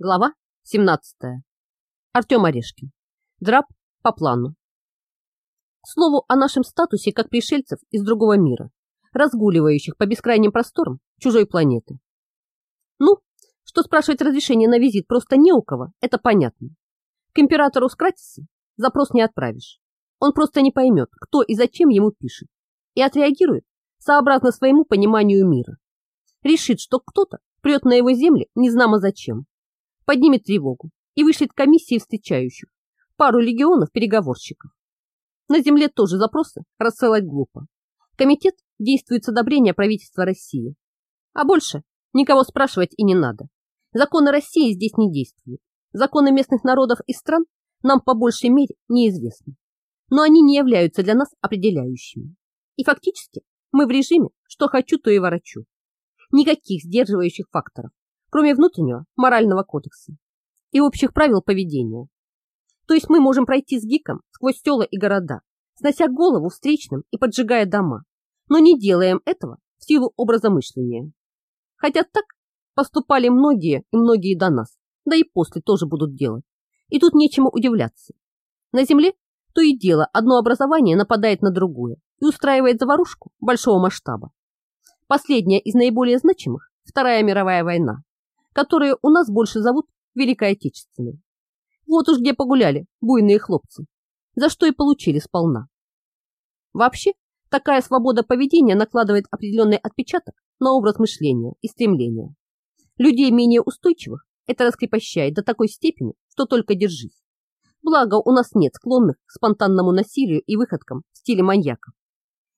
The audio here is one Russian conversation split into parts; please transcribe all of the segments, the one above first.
Глава 17. Артем Орешкин. Драп по плану. К слову о нашем статусе как пришельцев из другого мира, разгуливающих по бескрайним просторам чужой планеты. Ну, что спрашивать разрешение на визит просто не у кого, это понятно. К императору Скратисе запрос не отправишь. Он просто не поймет, кто и зачем ему пишет, и отреагирует сообразно своему пониманию мира. Решит, что кто-то прет на его земле незнамо зачем поднимет тревогу и вышлет комиссии встречающих, пару легионов переговорщиков. На земле тоже запросы рассылать глупо. Комитет действует с одобрения правительства России. А больше никого спрашивать и не надо. Законы России здесь не действуют. Законы местных народов и стран нам по большей мере неизвестны. Но они не являются для нас определяющими. И фактически мы в режиме «что хочу, то и ворочу». Никаких сдерживающих факторов кроме внутреннего морального кодекса и общих правил поведения. То есть мы можем пройти с гиком сквозь села и города, снося голову встречным и поджигая дома, но не делаем этого в силу образа мышления. Хотя так поступали многие и многие до нас, да и после тоже будут делать. И тут нечему удивляться. На земле то и дело одно образование нападает на другое и устраивает заварушку большого масштаба. Последняя из наиболее значимых – Вторая мировая война, которые у нас больше зовут Великой Отечественной. Вот уж где погуляли буйные хлопцы, за что и получили сполна. Вообще, такая свобода поведения накладывает определенный отпечаток на образ мышления и стремления. Людей менее устойчивых это раскрепощает до такой степени, что только держись. Благо, у нас нет склонных к спонтанному насилию и выходкам в стиле маньяков.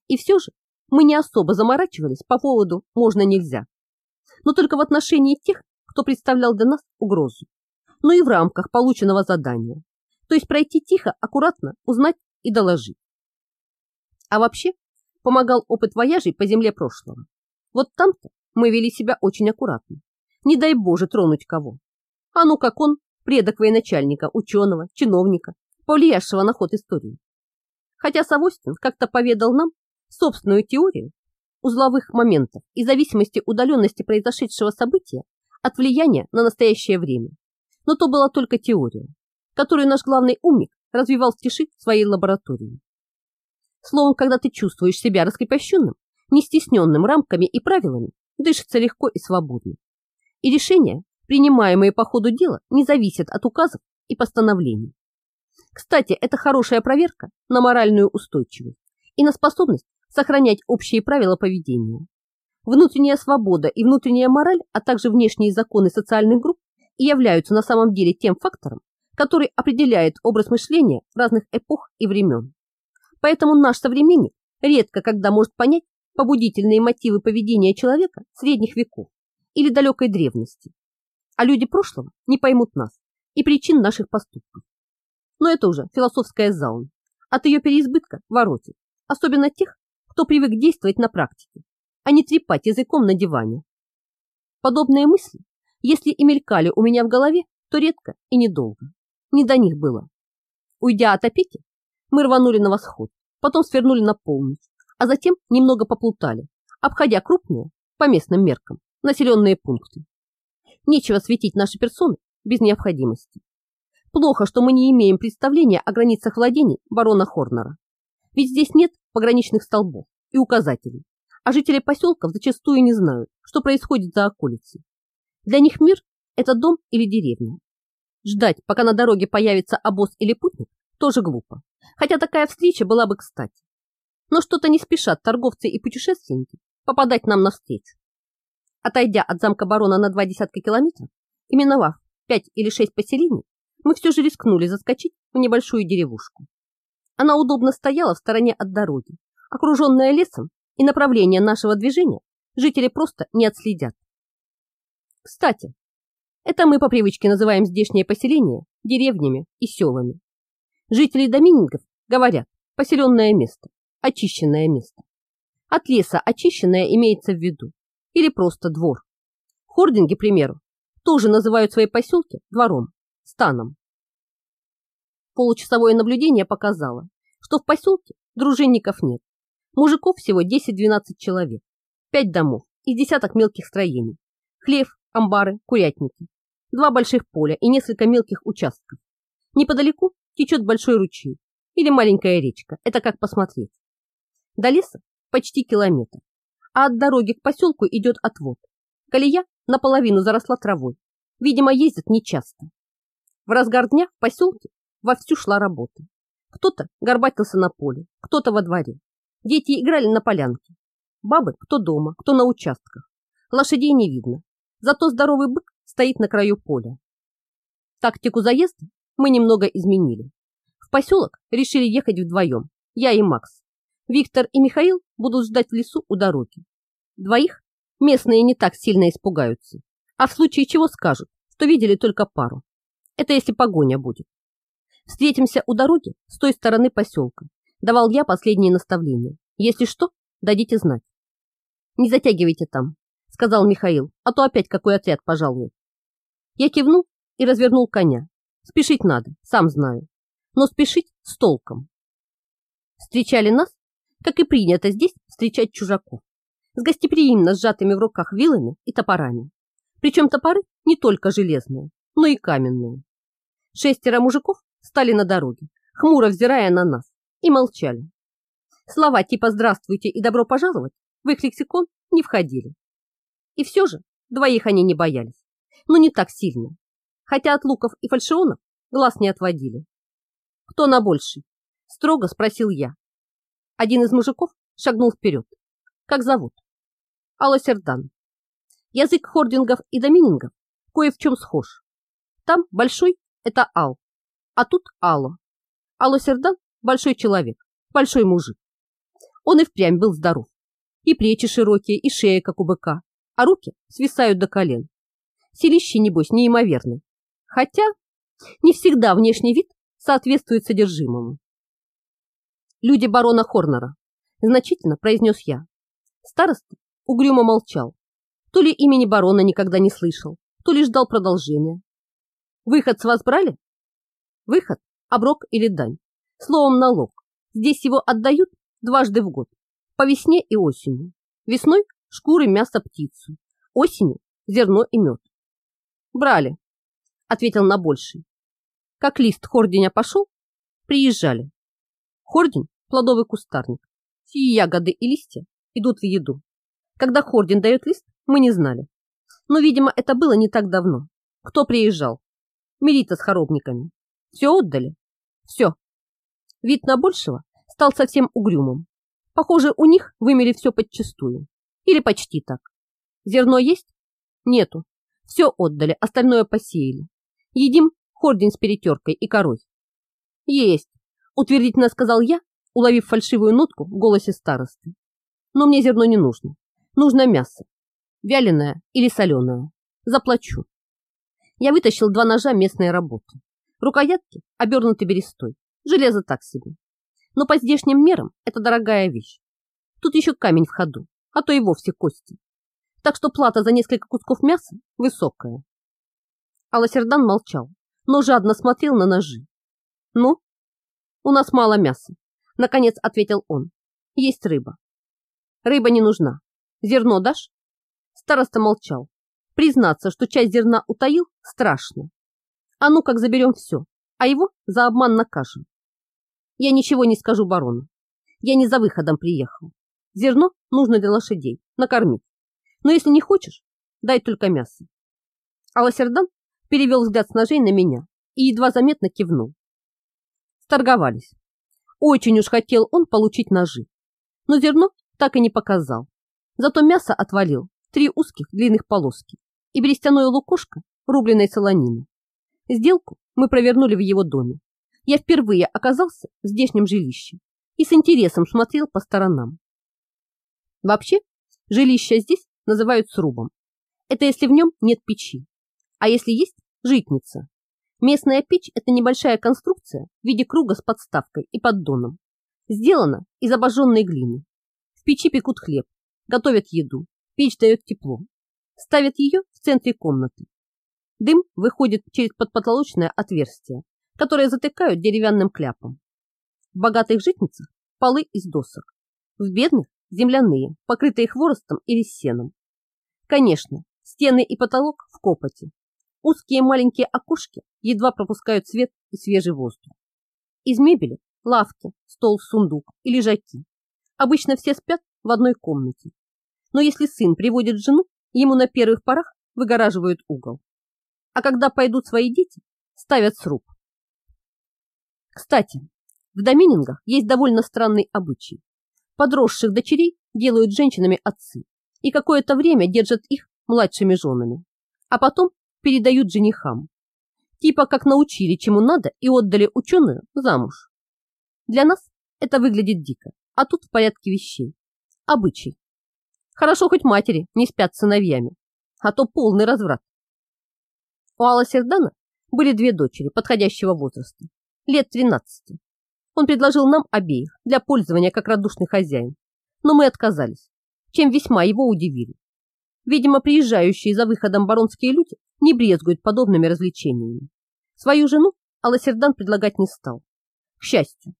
И все же мы не особо заморачивались по поводу «можно-нельзя». Но только в отношении тех, кто представлял для нас угрозу, но и в рамках полученного задания, то есть пройти тихо, аккуратно, узнать и доложить. А вообще, помогал опыт вояжей по земле прошлого. Вот там-то мы вели себя очень аккуратно. Не дай Боже тронуть кого. А ну как он, предок военачальника, ученого, чиновника, повлиявшего на ход истории. Хотя Савостин как-то поведал нам собственную теорию узловых моментов и зависимости удаленности произошедшего события от влияния на настоящее время. Но то была только теория, которую наш главный умник развивал в тиши своей лаборатории. Словом, когда ты чувствуешь себя раскрепощенным, не стесненным рамками и правилами, дышится легко и свободно. И решения, принимаемые по ходу дела, не зависят от указов и постановлений. Кстати, это хорошая проверка на моральную устойчивость и на способность сохранять общие правила поведения. Внутренняя свобода и внутренняя мораль, а также внешние законы социальных групп являются на самом деле тем фактором, который определяет образ мышления разных эпох и времен. Поэтому наш современник редко когда может понять побудительные мотивы поведения человека средних веков или далекой древности. А люди прошлого не поймут нас и причин наших поступков. Но это уже философская заун. От ее переизбытка воротит, особенно тех, кто привык действовать на практике а не трепать языком на диване. Подобные мысли, если и мелькали у меня в голове, то редко и недолго. Не до них было. Уйдя от опеки, мы рванули на восход, потом свернули на полночь, а затем немного поплутали, обходя крупные, по местным меркам, населенные пункты. Нечего светить наши персоны без необходимости. Плохо, что мы не имеем представления о границах владений барона Хорнера. Ведь здесь нет пограничных столбов и указателей, а жители поселков зачастую не знают, что происходит за околицей. Для них мир – это дом или деревня. Ждать, пока на дороге появится обоз или путник, тоже глупо, хотя такая встреча была бы кстати. Но что-то не спешат торговцы и путешественники попадать нам навстречу. Отойдя от замка барона на два десятка километров, именовав пять или шесть поселений, мы все же рискнули заскочить в небольшую деревушку. Она удобно стояла в стороне от дороги, окруженная лесом и направление нашего движения жители просто не отследят. Кстати, это мы по привычке называем здешнее поселение деревнями и селами. Жители доминингов говорят поселенное место, очищенное место. От леса очищенное имеется в виду, или просто двор. Хординги, к примеру, тоже называют свои поселки двором, станом. Получасовое наблюдение показало, что в поселке дружинников нет, Мужиков всего 10-12 человек, пять домов и десяток мелких строений, хлев, амбары, курятники. два больших поля и несколько мелких участков. Неподалеку течет большой ручей или маленькая речка, это как посмотреть. До леса почти километр, а от дороги к поселку идет отвод. Колея наполовину заросла травой, видимо, ездят нечасто. В разгар дня в поселке вовсю шла работа. Кто-то горбатился на поле, кто-то во дворе. Дети играли на полянке. Бабы кто дома, кто на участках. Лошадей не видно, зато здоровый бык стоит на краю поля. Тактику заезда мы немного изменили. В поселок решили ехать вдвоем, я и Макс. Виктор и Михаил будут ждать в лесу у дороги. Двоих местные не так сильно испугаются, а в случае чего скажут, что видели только пару. Это если погоня будет. Встретимся у дороги с той стороны поселка. Давал я последние наставления. Если что, дадите знать. Не затягивайте там, сказал Михаил, а то опять какой отряд пожалует. Я кивнул и развернул коня. Спешить надо, сам знаю. Но спешить с толком. Встречали нас, как и принято здесь встречать чужаков, с гостеприимно сжатыми в руках вилами и топорами. Причем топоры не только железные, но и каменные. Шестеро мужиков стали на дороге, хмуро взирая на нас, и молчали. Слова типа «здравствуйте» и «добро пожаловать» в их лексикон не входили. И все же двоих они не боялись, но не так сильно, хотя от луков и фальшионов глаз не отводили. «Кто на больший?» – строго спросил я. Один из мужиков шагнул вперед. «Как зовут?» Алла Сердан. Язык хордингов и доминингов кое в чем схож. Там большой – это Ал, а тут Алло. Алло Сердан – большой человек, большой мужик. Он и впрямь был здоров. И плечи широкие, и шея, как у быка, а руки свисают до колен. Селище, небось, неимоверный. Хотя не всегда внешний вид соответствует содержимому. Люди барона Хорнера, значительно произнес я. Староста угрюмо молчал. То ли имени барона никогда не слышал, то ли ждал продолжения. Выход с вас брали? Выход, оброк или дань. Словом, налог. Здесь его отдают дважды в год. По весне и осенью. Весной – шкуры, мясо, птицу. Осенью – зерно и мед. Брали, ответил на больший. Как лист хорденя пошел, приезжали. Хордень – плодовый кустарник. Сие ягоды и листья идут в еду. Когда хордень дает лист, мы не знали. Но, видимо, это было не так давно. Кто приезжал? Мелита с хоробниками. Все отдали? Все. Вид на большего стал совсем угрюмым. Похоже, у них вымели все подчистую. Или почти так. Зерно есть? Нету. Все отдали, остальное посеяли. Едим хордень с перетеркой и корой. Есть, утвердительно сказал я, уловив фальшивую нотку в голосе старосты. Но мне зерно не нужно. Нужно мясо. Вяленое или соленое. Заплачу. Я вытащил два ножа местной работы. Рукоятки обернуты берестой. Железо так себе. Но по здешним мерам это дорогая вещь. Тут еще камень в ходу, а то и вовсе кости. Так что плата за несколько кусков мяса высокая. Аласердан молчал, но жадно смотрел на ножи. «Ну, у нас мало мяса», — наконец ответил он. «Есть рыба». «Рыба не нужна. Зерно дашь?» Староста молчал. Признаться, что часть зерна утаил, страшно. А ну как заберем все, а его за обман накажем. Я ничего не скажу барону. Я не за выходом приехал. Зерно нужно для лошадей, накормить. Но если не хочешь, дай только мясо. Аласердан перевел взгляд с ножей на меня и едва заметно кивнул. Сторговались. Очень уж хотел он получить ножи. Но зерно так и не показал. Зато мясо отвалил три узких длинных полоски и берестяное лукошко рубленой солонины. Сделку мы провернули в его доме. Я впервые оказался в здешнем жилище и с интересом смотрел по сторонам. Вообще, жилище здесь называют срубом. Это если в нем нет печи. А если есть житница. Местная печь – это небольшая конструкция в виде круга с подставкой и поддоном. Сделана из обожженной глины. В печи пекут хлеб, готовят еду, печь дает тепло. Ставят ее в центре комнаты Дым выходит через подпотолочное отверстие, которое затыкают деревянным кляпом. В богатых житницах полы из досок, в бедных – земляные, покрытые хворостом или сеном. Конечно, стены и потолок в копоти. Узкие маленькие окошки едва пропускают свет и свежий воздух. Из мебели – лавки, стол, сундук и лежаки. Обычно все спят в одной комнате. Но если сын приводит жену, ему на первых порах выгораживают угол. А когда пойдут свои дети, ставят сруб. Кстати, в доминингах есть довольно странный обычай. Подросших дочерей делают женщинами отцы и какое-то время держат их младшими женами, а потом передают женихам. Типа как научили чему надо и отдали ученую замуж. Для нас это выглядит дико, а тут в порядке вещей. Обычай. Хорошо хоть матери не спят с сыновьями, а то полный разврат. У Алла Сердана были две дочери подходящего возраста, лет 13. Он предложил нам обеих для пользования как радушный хозяин, но мы отказались, чем весьма его удивили. Видимо, приезжающие за выходом баронские люди не брезгуют подобными развлечениями. Свою жену Аласердан предлагать не стал. К счастью,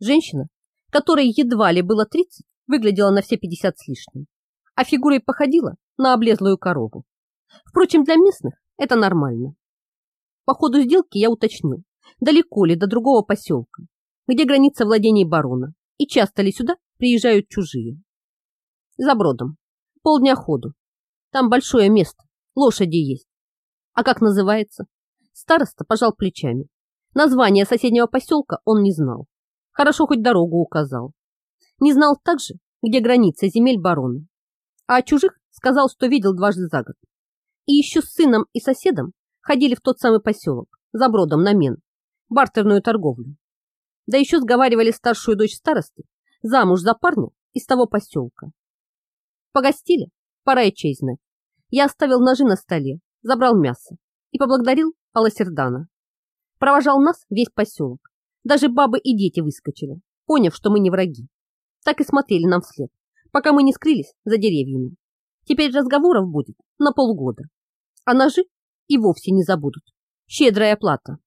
женщина, которой едва ли было 30, выглядела на все 50 с лишним, а фигурой походила на облезлую корову. Впрочем, для местных это нормально. По ходу сделки я уточнил, далеко ли до другого поселка, где граница владений барона, и часто ли сюда приезжают чужие. За бродом. Полдня ходу. Там большое место, лошади есть. А как называется? Староста пожал плечами. Название соседнего поселка он не знал. Хорошо хоть дорогу указал. Не знал также, где граница земель барона. А о чужих сказал, что видел дважды за год. И еще с сыном и соседом ходили в тот самый поселок, за бродом на мен, бартерную торговлю. Да еще сговаривали старшую дочь старосты замуж за парня из того поселка. Погостили, пора и честь знать. Я оставил ножи на столе, забрал мясо и поблагодарил Аласердана. Провожал нас весь поселок. Даже бабы и дети выскочили, поняв, что мы не враги. Так и смотрели нам вслед, пока мы не скрылись за деревьями. Теперь разговоров будет на полгода, а ножи и вовсе не забудут. Щедрая плата.